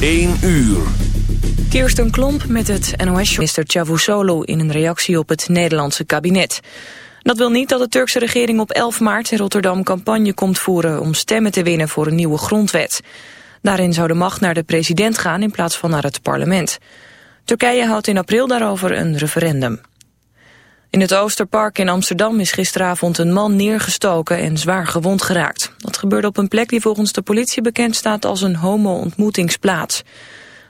1 uur. Kirsten Klomp met het NOS-minister Cavusoglu in een reactie op het Nederlandse kabinet. Dat wil niet dat de Turkse regering op 11 maart in Rotterdam campagne komt voeren om stemmen te winnen voor een nieuwe grondwet. Daarin zou de macht naar de president gaan in plaats van naar het parlement. Turkije houdt in april daarover een referendum. In het Oosterpark in Amsterdam is gisteravond een man neergestoken en zwaar gewond geraakt. Dat gebeurde op een plek die volgens de politie bekend staat als een homo-ontmoetingsplaats.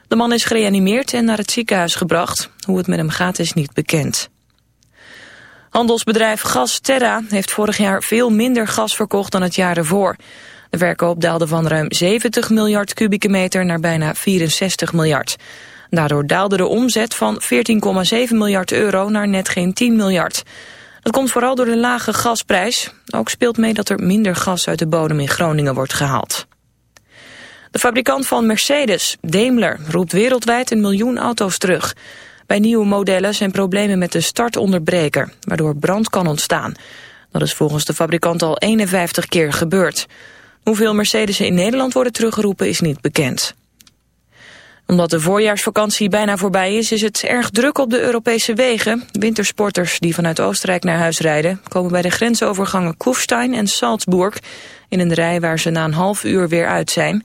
De man is gereanimeerd en naar het ziekenhuis gebracht. Hoe het met hem gaat is niet bekend. Handelsbedrijf Gas Terra heeft vorig jaar veel minder gas verkocht dan het jaar ervoor. De verkoop daalde van ruim 70 miljard kubieke meter naar bijna 64 miljard. Daardoor daalde de omzet van 14,7 miljard euro naar net geen 10 miljard. Dat komt vooral door de lage gasprijs. Ook speelt mee dat er minder gas uit de bodem in Groningen wordt gehaald. De fabrikant van Mercedes, Daimler, roept wereldwijd een miljoen auto's terug. Bij nieuwe modellen zijn problemen met de startonderbreker, waardoor brand kan ontstaan. Dat is volgens de fabrikant al 51 keer gebeurd. Hoeveel Mercedes in Nederland worden teruggeroepen is niet bekend omdat de voorjaarsvakantie bijna voorbij is, is het erg druk op de Europese wegen. Wintersporters die vanuit Oostenrijk naar huis rijden... komen bij de grensovergangen Kufstein en Salzburg... in een rij waar ze na een half uur weer uit zijn.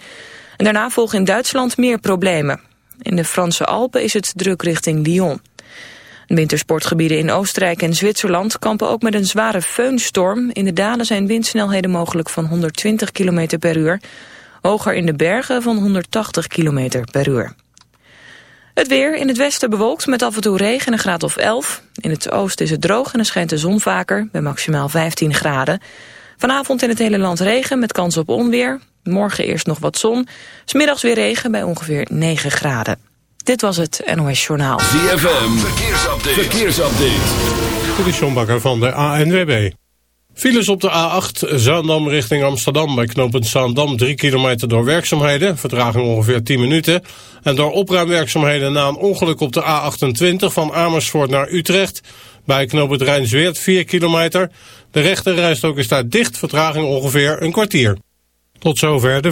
En daarna volgen in Duitsland meer problemen. In de Franse Alpen is het druk richting Lyon. Wintersportgebieden in Oostenrijk en Zwitserland kampen ook met een zware feunstorm. In de dalen zijn windsnelheden mogelijk van 120 km per uur... Hoger in de bergen van 180 km per uur. Het weer in het westen bewolkt met af en toe regen en een graad of 11. In het oosten is het droog en er schijnt de zon vaker bij maximaal 15 graden. Vanavond in het hele land regen met kans op onweer. Morgen eerst nog wat zon. Smiddags weer regen bij ongeveer 9 graden. Dit was het NOS Journaal. ZFM, verkeersupdate. verkeersupdate. Dit is John Bakker van de ANWB. Files op de A8 Zaandam richting Amsterdam bij knooppunt Zaandam 3 kilometer door werkzaamheden, vertraging ongeveer 10 minuten. En door opruimwerkzaamheden na een ongeluk op de A28 van Amersfoort naar Utrecht bij knooppunt Rijnsweert 4 kilometer. De rechte rijstok is daar dicht, vertraging ongeveer een kwartier. Tot zover de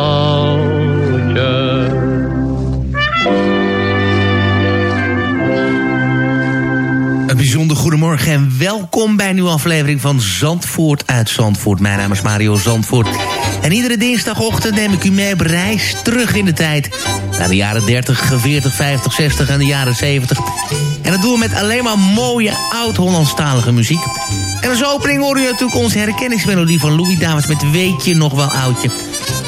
Goedemorgen en welkom bij een nieuwe aflevering van Zandvoort uit Zandvoort. Mijn naam is Mario Zandvoort. En iedere dinsdagochtend neem ik u mee op reis terug in de tijd. Naar de jaren 30, 40, 50, 60 en de jaren 70. En dat doen we met alleen maar mooie oud-Hollandstalige muziek. En als opening horen u natuurlijk onze herkenningsmelodie van Louis Davids met Weet je nog wel oudje.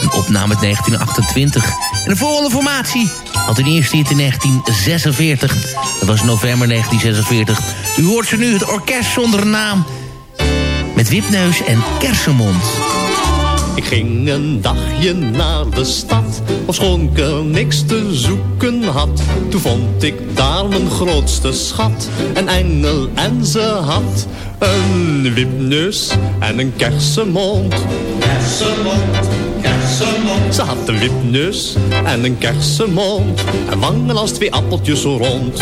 Een opname uit 1928. En de volgende formatie had een eerste hit in 1946. Dat was november 1946. U hoort ze nu, het orkest zonder naam. Met Wipneus en Kersenmond. Ik ging een dagje naar de stad, ofschoon ik er niks te zoeken had. Toen vond ik daar mijn grootste schat, een engel en ze had een wipneus en een kersenmond. Kersenmond, kersenmond. Ze had een wipneus en een kersenmond, en wangen als twee appeltjes rond.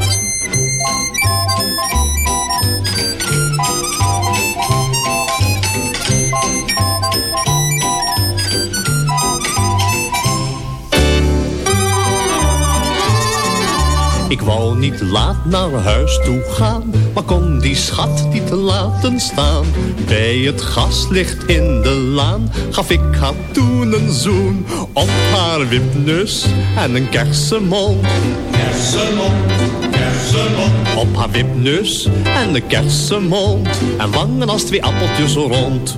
Ik wou niet laat naar huis toe gaan, maar kon die schat niet laten staan. Bij het gaslicht in de laan gaf ik haar toen een zoen op haar wipneus en een kersenmond. Kersenmond, kersenmond. Op haar wipneus en een kersenmond en wangen als twee appeltjes rond.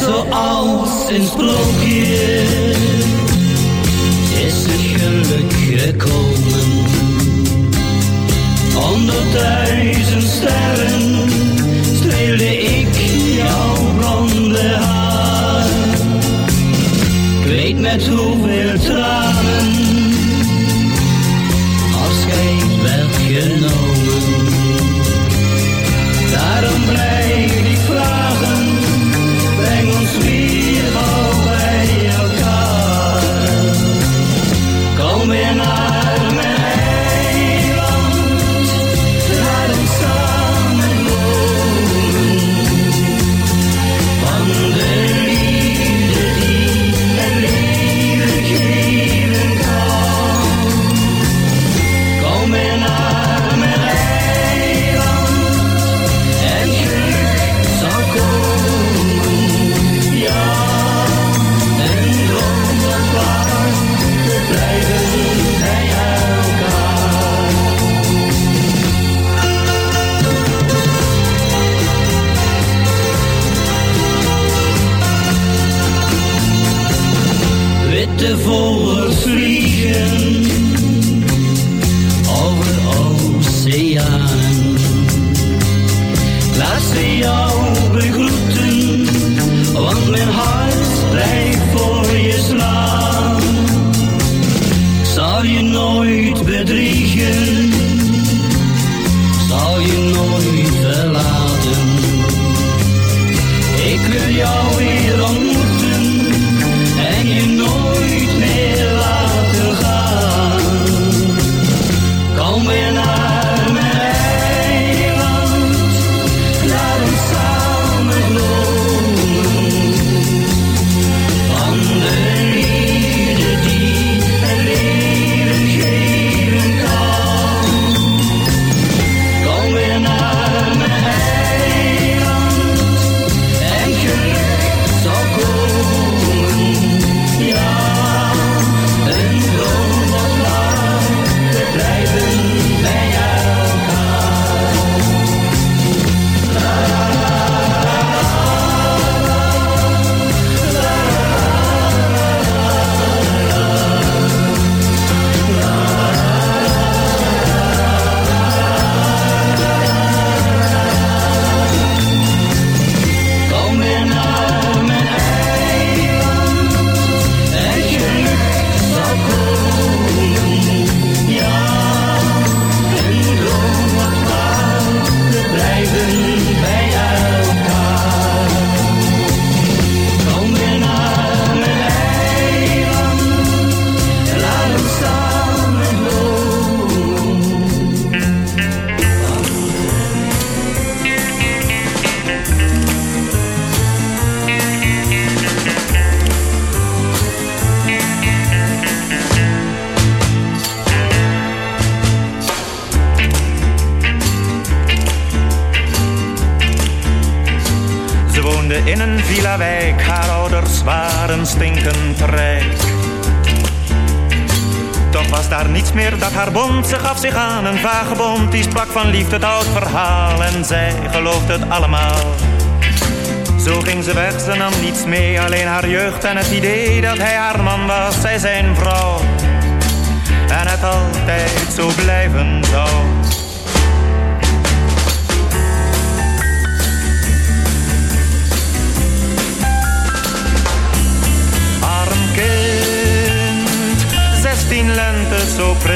Zoals een sprookje is het geluk gekomen. Onder duizend sterren streelde ik jouw blonde haar. Ik weet met hoeveel tranen haar bond. Ze gaf zich aan een vagebond. Die sprak van liefde het oud verhaal. En zij geloofde het allemaal. Zo ging ze weg, ze nam niets mee. Alleen haar jeugd en het idee dat hij haar man was. Zij zijn vrouw. En het altijd zo blijven zou. Arm kind, zestien lente zo pril.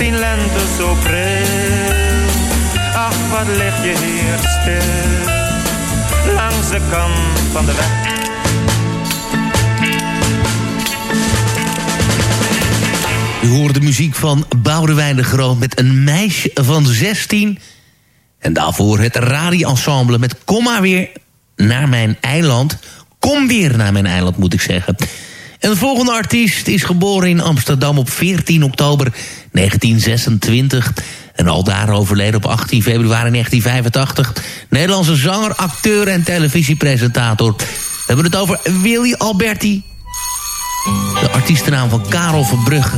16 lente zo. Ach, wat lig je hier stil, langs de kant van de weg. U hoort de muziek van Boudewijn de Groot met een meisje van 16. En daarvoor het radioensemble met Kom maar weer naar mijn eiland. Kom weer naar mijn eiland, moet ik zeggen. En de volgende artiest is geboren in Amsterdam op 14 oktober 1926. En al daar overleden op 18 februari 1985. Nederlandse zanger, acteur en televisiepresentator. We hebben het over Willy Alberti. De artiestennaam van Karel Verbrugge.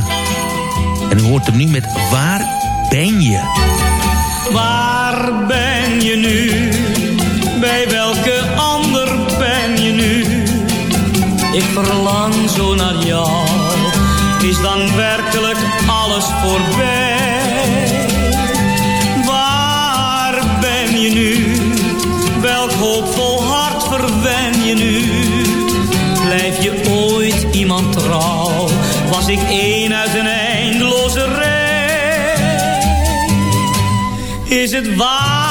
En u hoort hem nu met Waar ben je? Waar ben je nu? Bij welke ander ben je nu? Ik verlang zo naar jou. Is dan werkelijk alles voorbij? Waar ben je nu? Welk hoopvol hart verwen je nu? Blijf je ooit iemand trouw? Was ik één uit een eindeloze rij? Is het waar?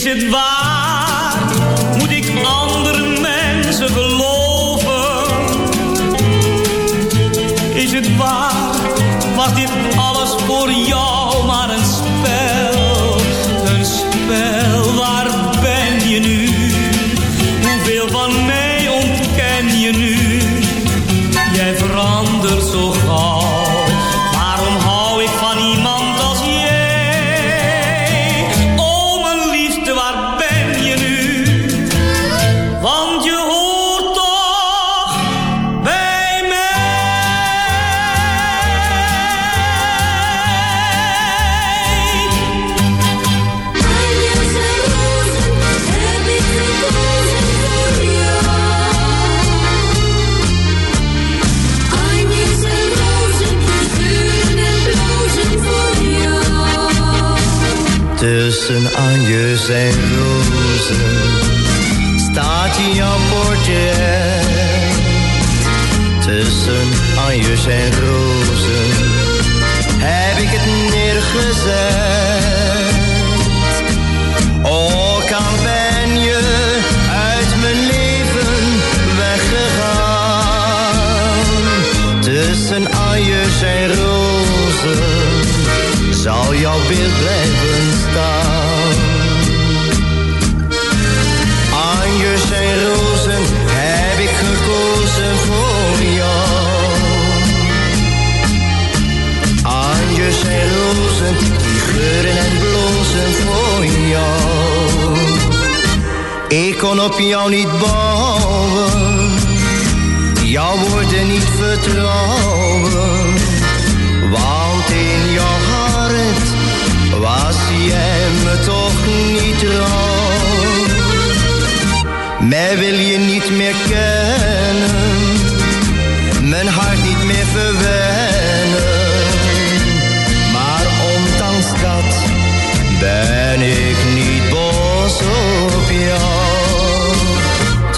Is het? Rozen, die geuren en blozen voor jou. Ik kon op jou niet bouwen, jouw woorden niet vertrouwen. Want in jouw hart was jij me toch niet trouw. Mij wil je niet meer kennen,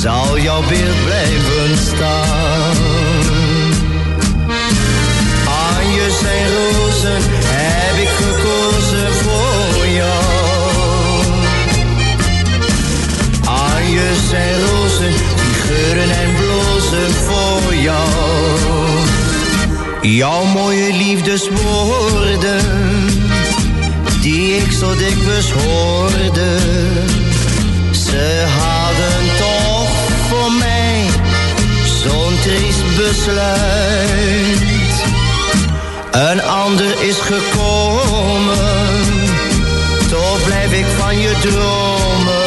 zal jouw beeld blijven staan. Anjers en rozen heb ik gekozen voor jou. Anjers en rozen, die geuren en blozen voor jou. Jouw mooie liefdeswoorden, die ik zo dikwijls hoorde. Ze hadden Een ander is gekomen, toch blijf ik van je dromen.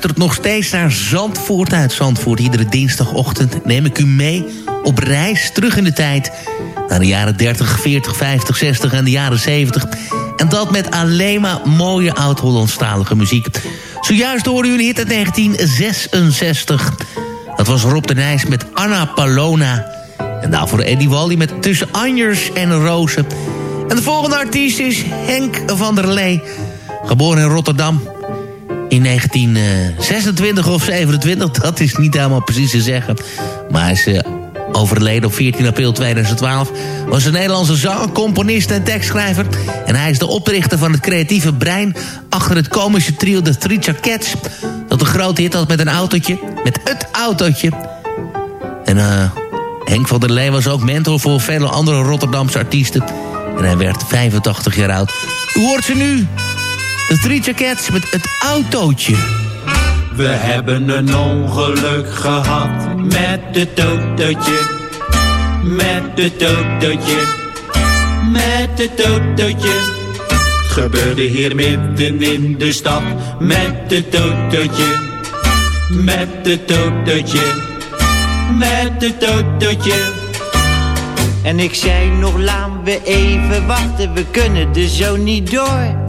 Luistert nog steeds naar Zandvoort uit Zandvoort. Iedere dinsdagochtend neem ik u mee op reis terug in de tijd... naar de jaren 30, 40, 50, 60 en de jaren 70. En dat met alleen maar mooie oud-Hollandstalige muziek. Zojuist hoorden een hit uit 1966. Dat was Rob de Nijs met Anna Palona. En daarvoor Eddie Wally met Tussen Anjers en Rozen. En de volgende artiest is Henk van der Lee. Geboren in Rotterdam in 1926 of 27, dat is niet helemaal precies te zeggen. Maar hij is eh, overleden op 14 april 2012. Was een Nederlandse zanger, componist en tekstschrijver. En hij is de oprichter van het creatieve brein... achter het komische trio The Three Cats... dat een grote hit had met een autootje. Met het autootje. En eh, Henk van der Lee was ook mentor voor vele andere Rotterdamse artiesten. En hij werd 85 jaar oud. U hoort ze nu. De Three Cats met het autootje. We hebben een ongeluk gehad met het autootje. Met het autootje. Met het autootje. Gebeurde hier midden in de stad met het autootje. Met het autootje. Met het autootje. En ik zei nog, laten we even wachten, we kunnen er zo niet door.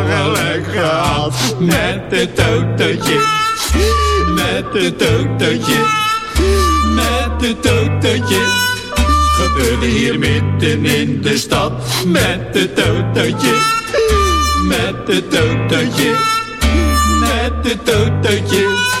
met het tototje. Met het tototje. Met het tototje. Gebeurde hier midden in de stad. Met het tototje. Met het tototje. Met het tototje.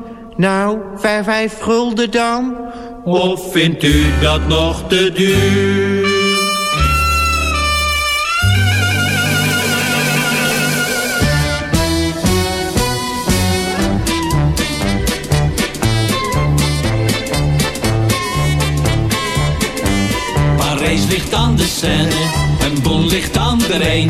Nou, vijf, vijf gulden dan? Of vindt u dat nog te duur? Parijs ligt aan de Seine en Bon ligt aan de Rijn.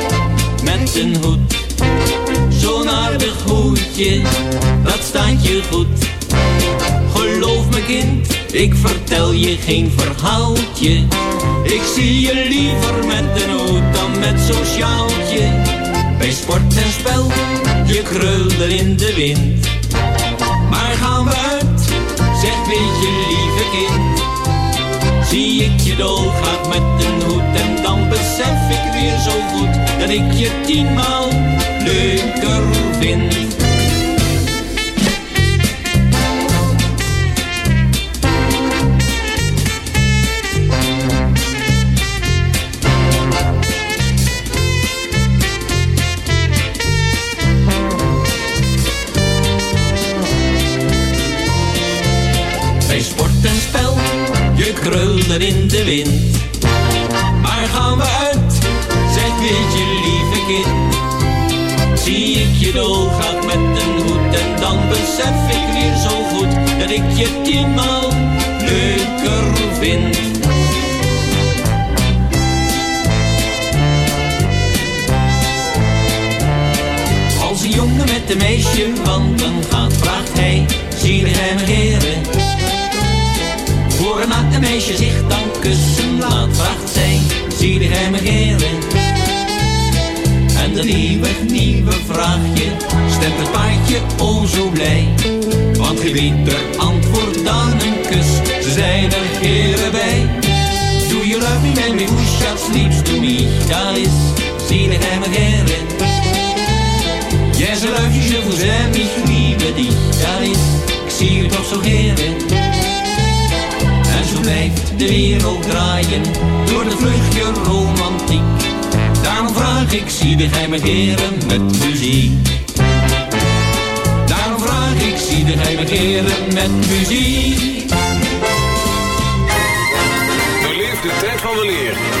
met een hoed. Zo'n aardig hoedje, dat staat je goed. Geloof me kind, ik vertel je geen verhaaltje. Ik zie je liever met een hoed dan met zo'n sjaaltje. Bij sport en spel, je krulde in de wind. Maar gaan we uit, zeg weet je lieve kind. Zie ik je dolgraag met een hoed en dan besef ik weer zo goed dat ik je tienmaal leuker vind. Bij sport en spel, je krulde in de wind. Dolgraag met een hoed en dan besef ik weer zo goed dat ik je tienmaal leuker vind. En dat nieuwe, vraagje stemt het paardje o zo blij. Want geen beter antwoord dan een kus, ze zijn er heren bij. Do you love me, baby, who shall sleeps to me? Dat is, me heren? Yes, I love you, je vous aime, ich liebe dich. Dat is, ik zie u toch zo heren. En zo blijft de wereld draaien door de vluchtje romantiek. Daarom vraag ik, zie de geheime heren met muziek. Daarom vraag ik, zie de geheime heren met muziek. Beleef de tijd van de leer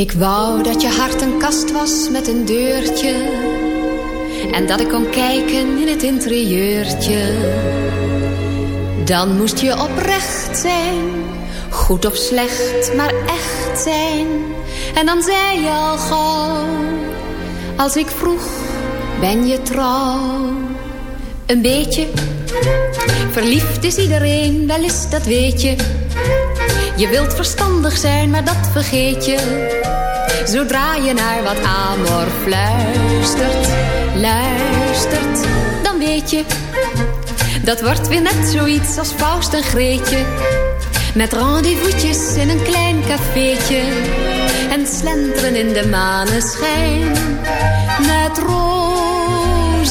Ik wou dat je hart een kast was met een deurtje En dat ik kon kijken in het interieurtje. Dan moest je oprecht zijn Goed of slecht, maar echt zijn. En dan zei je al gauw Als ik vroeg, ben je trouw? Een beetje Verliefd is iedereen, wel eens dat weet je je wilt verstandig zijn, maar dat vergeet je. Zodra je naar wat amor fluistert, luistert, dan weet je. Dat wordt weer net zoiets als Faust en Greetje. Met rendezvous'tjes in een klein cafeetje. En slenteren in de maneschijn. Met rozengeur.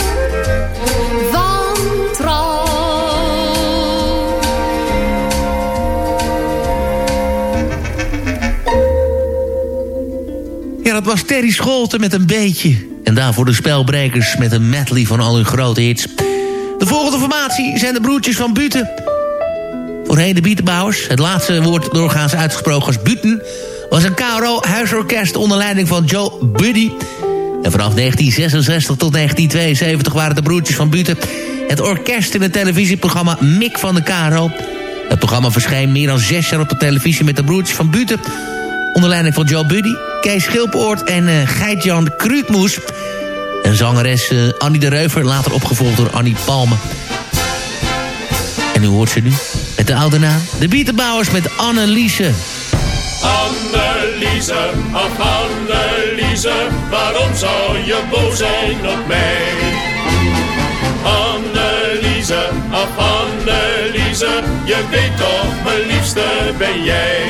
Dat was Terry Scholten met een beetje. En daarvoor de spelbrekers met een medley van al hun grote hits. De volgende formatie zijn de broertjes van Buten. Voorheen de Bietenbouwers. Het laatste woord doorgaans uitgesproken als Buten... was een KRO-huisorkest onder leiding van Joe Buddy. En vanaf 1966 tot 1972 waren de broertjes van Buten... het orkest in het televisieprogramma Mik van de KRO. Het programma verscheen meer dan zes jaar op de televisie... met de broertjes van Buten... onder leiding van Joe Buddy, Kees Schilpoort en eh Geit-Jan Kruutmoes... En zangeres eh, Annie de Reuver, later opgevolgd door Annie Palme. En u hoort ze nu met de oude naam. De Bietenbouwers met Anneliese. Anneliese, ach Anneliese, waarom zou je boos zijn op mij? Anneliese, ach Anneliese, je weet toch, mijn liefste ben jij.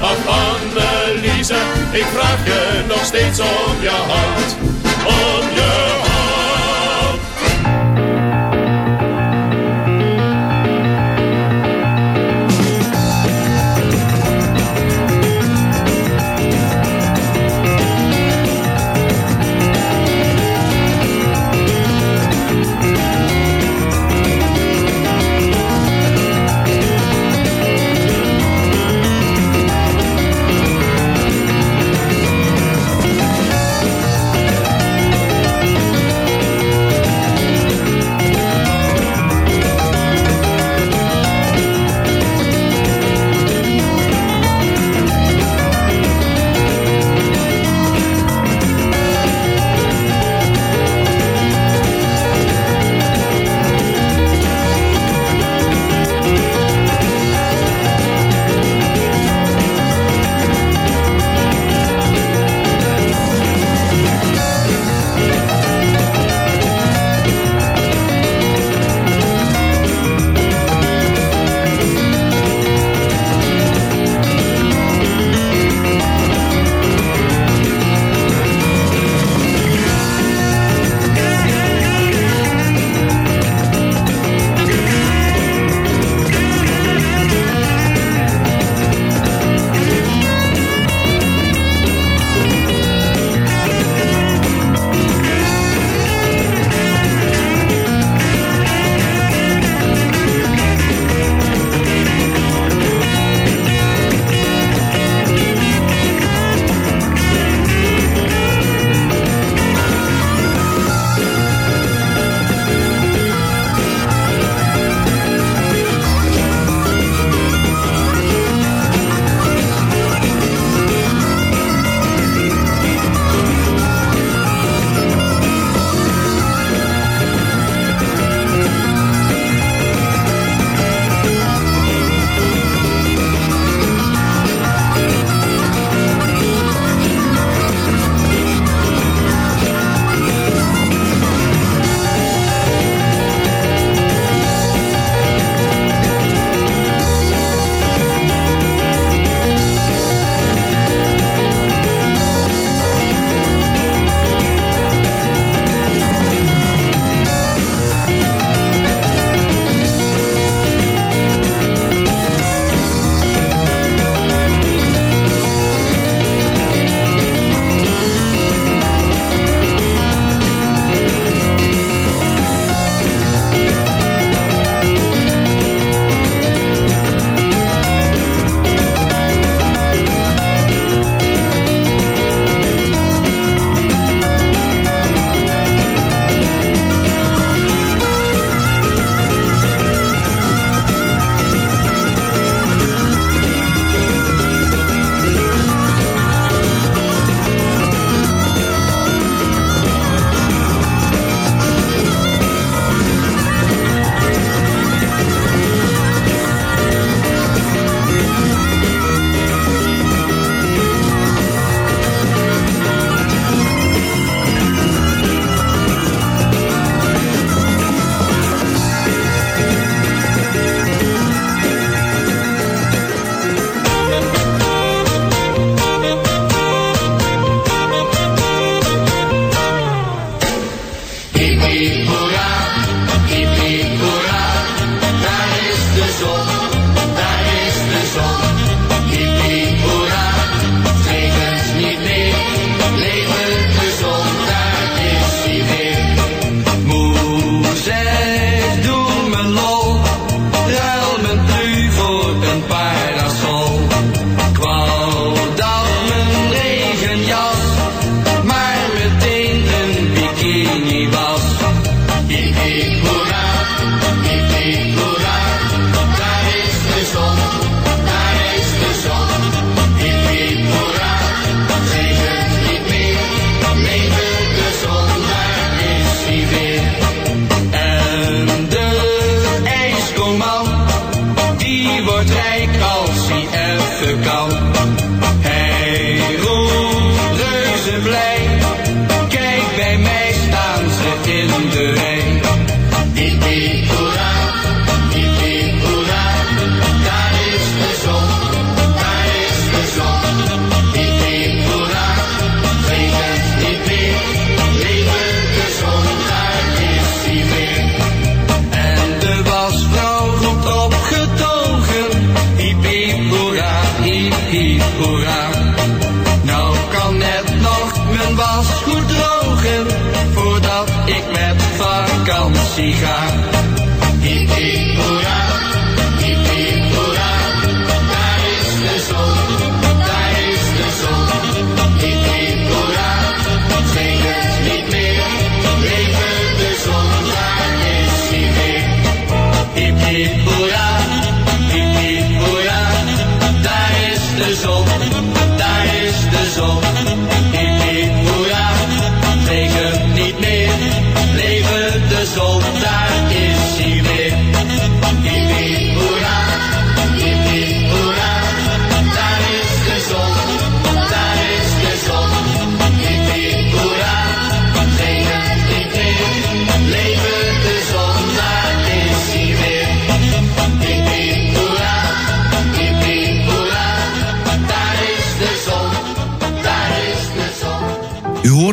ach Anneliese, ik vraag je nog steeds om je hand. Om je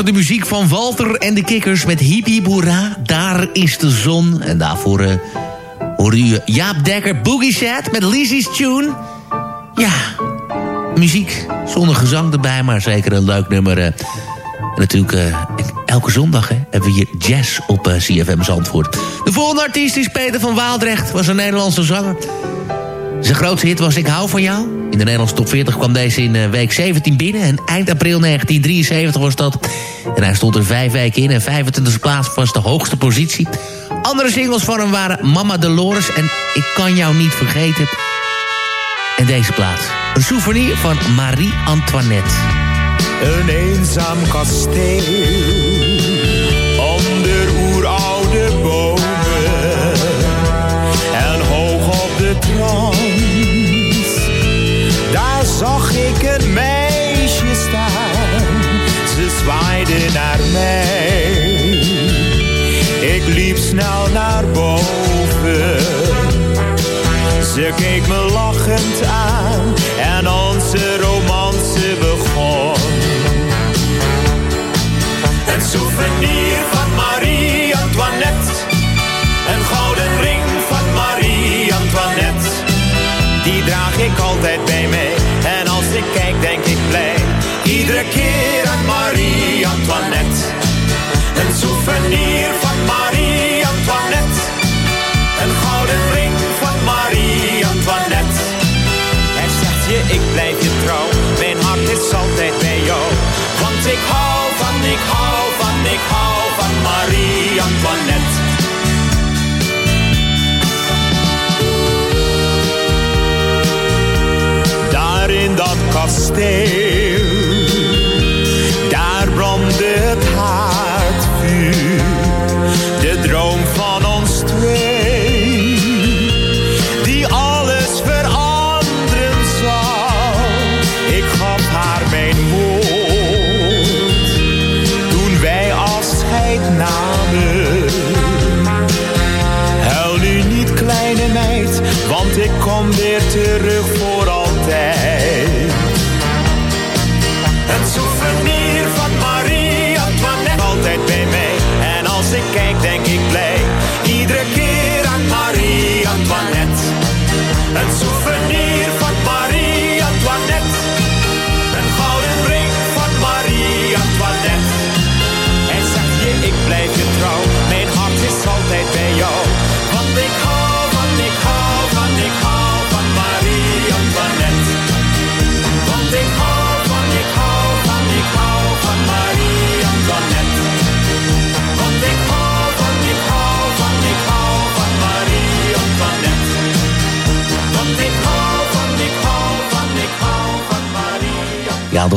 de muziek van Walter en de Kikkers met Hiep Hoera. Daar is de zon. En daarvoor eh hoorde u Jaap Dekker Boogie Set met Lizzie's Tune. Ja, muziek zonder gezang erbij, maar zeker een leuk nummer. eh. En natuurlijk, eh, elke zondag hè, hebben we hier jazz op CFM Zandvoort. De volgende artiest is Peter van Waaldrecht, was een Nederlandse zanger. Zijn grootste hit was Ik hou van jou. In de Nederlandse top 40 kwam deze in eh, week 17 binnen. En eind april 1973 was dat. En hij stond er vijf weken in. En 25e plaats was de hoogste positie. Andere singles van hem waren Mama Dolores en Ik kan jou niet vergeten. En deze plaats. Een souvenir van Marie Antoinette. Een eenzaam kasteel zag ik een meisje staan, ze zwaaide naar mij. Ik liep snel naar boven, ze keek me lachend aan en onze romance begon. Een souvenir van Marie Antoinette. Een gouden ring van Marie Antoinette. Die draag ik altijd bij Iedere keer aan Marie Antoinette. Een souvenir van Marie Antoinette. Een gouden ring van Marie Antoinette. Hij zegt je, ik blijf je trouw. Mijn hart is altijd bij jou. Want ik hou van, ik hou van, ik hou van Marie Antoinette. Daar in dat kasteel,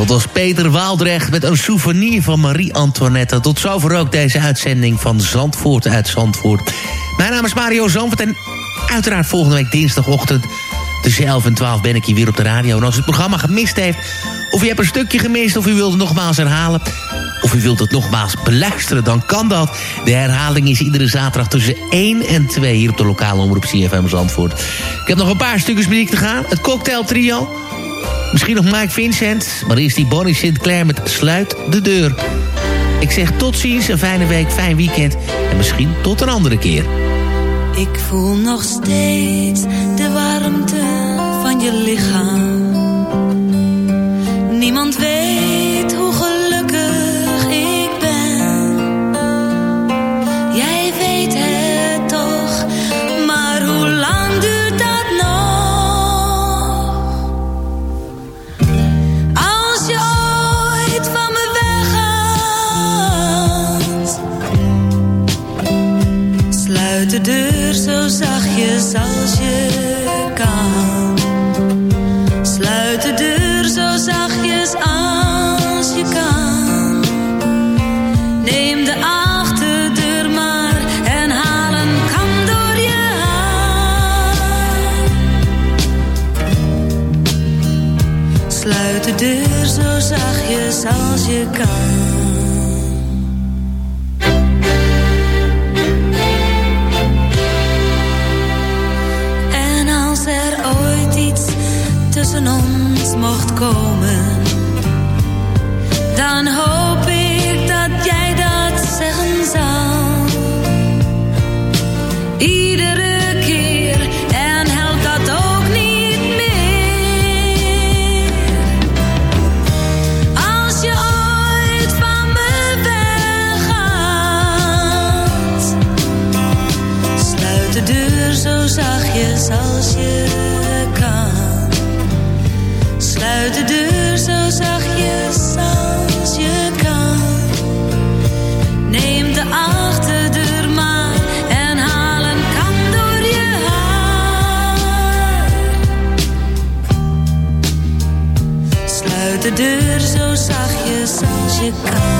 dat was Peter Waaldrecht met een souvenir van Marie-Antoinette. Tot zover ook deze uitzending van Zandvoort uit Zandvoort. Mijn naam is Mario Zandvoort en uiteraard volgende week dinsdagochtend... tussen 11 en 12 ben ik hier weer op de radio. En als u het programma gemist heeft, of u hebt een stukje gemist... of u wilt het nogmaals herhalen, of u wilt het nogmaals beluisteren... dan kan dat. De herhaling is iedere zaterdag tussen 1 en 2... hier op de lokale omroep CFM Zandvoort. Ik heb nog een paar stukjes muziek te gaan. Het Cocktail Trio... Misschien nog Mike Vincent, maar eerst die Bonnie Sinclair met Sluit de Deur. Ik zeg tot ziens, een fijne week, fijn weekend en misschien tot een andere keer. Ik voel nog steeds de warmte van je lichaam. Zachtjes als als je kan. Sluit de deur zo zachtjes als je kan. Neem de achterdeur maar en haal een kam door je haar. Sluit de deur zo zachtjes als je kan.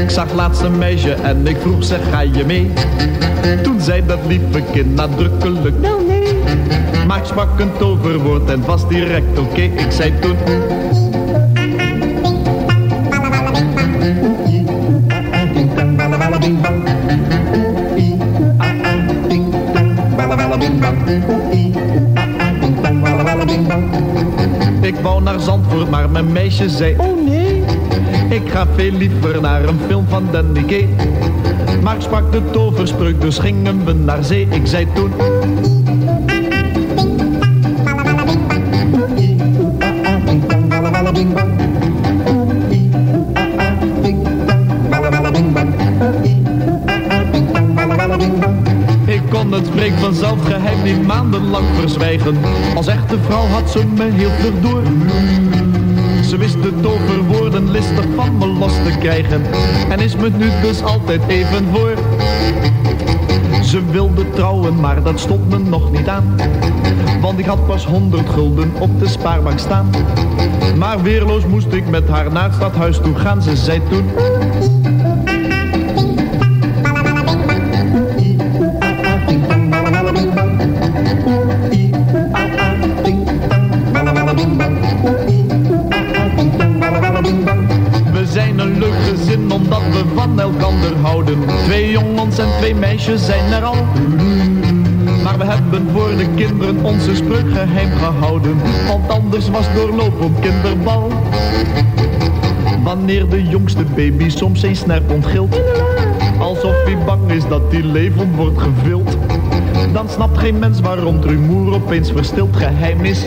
Ik zag laatst een meisje en ik vroeg zeg ga je mee? Toen zei dat lieve kind nadrukkelijk wel nee. Maar ik een toverwoord en was direct oké? Ik zei toen Ik wou naar Zandvoort, maar mijn meisje zei Oh nee, ik ga veel liever naar een film van Danny Kaye. Maar sprak de toverspreuk, dus gingen we naar zee. Ik zei toen Ik kon het spreek vanzelf geheim niet maandenlang verzwijgen. Als echte vrouw had ze me heel vlug door. Ze wist de toverwoorden En is me nu dus altijd even voor Ze wilde trouwen, maar dat stond me nog niet aan. Want ik had pas honderd gulden op de spaarbank staan. Maar weerloos moest ik met haar naar het stadhuis toe gaan. Ze zei toen Wanneer de jongste baby soms zijn snerp ontgilt. Alsof hij bang is dat die leven wordt gevild. Dan snapt geen mens waarom het rumoer opeens verstild geheim is.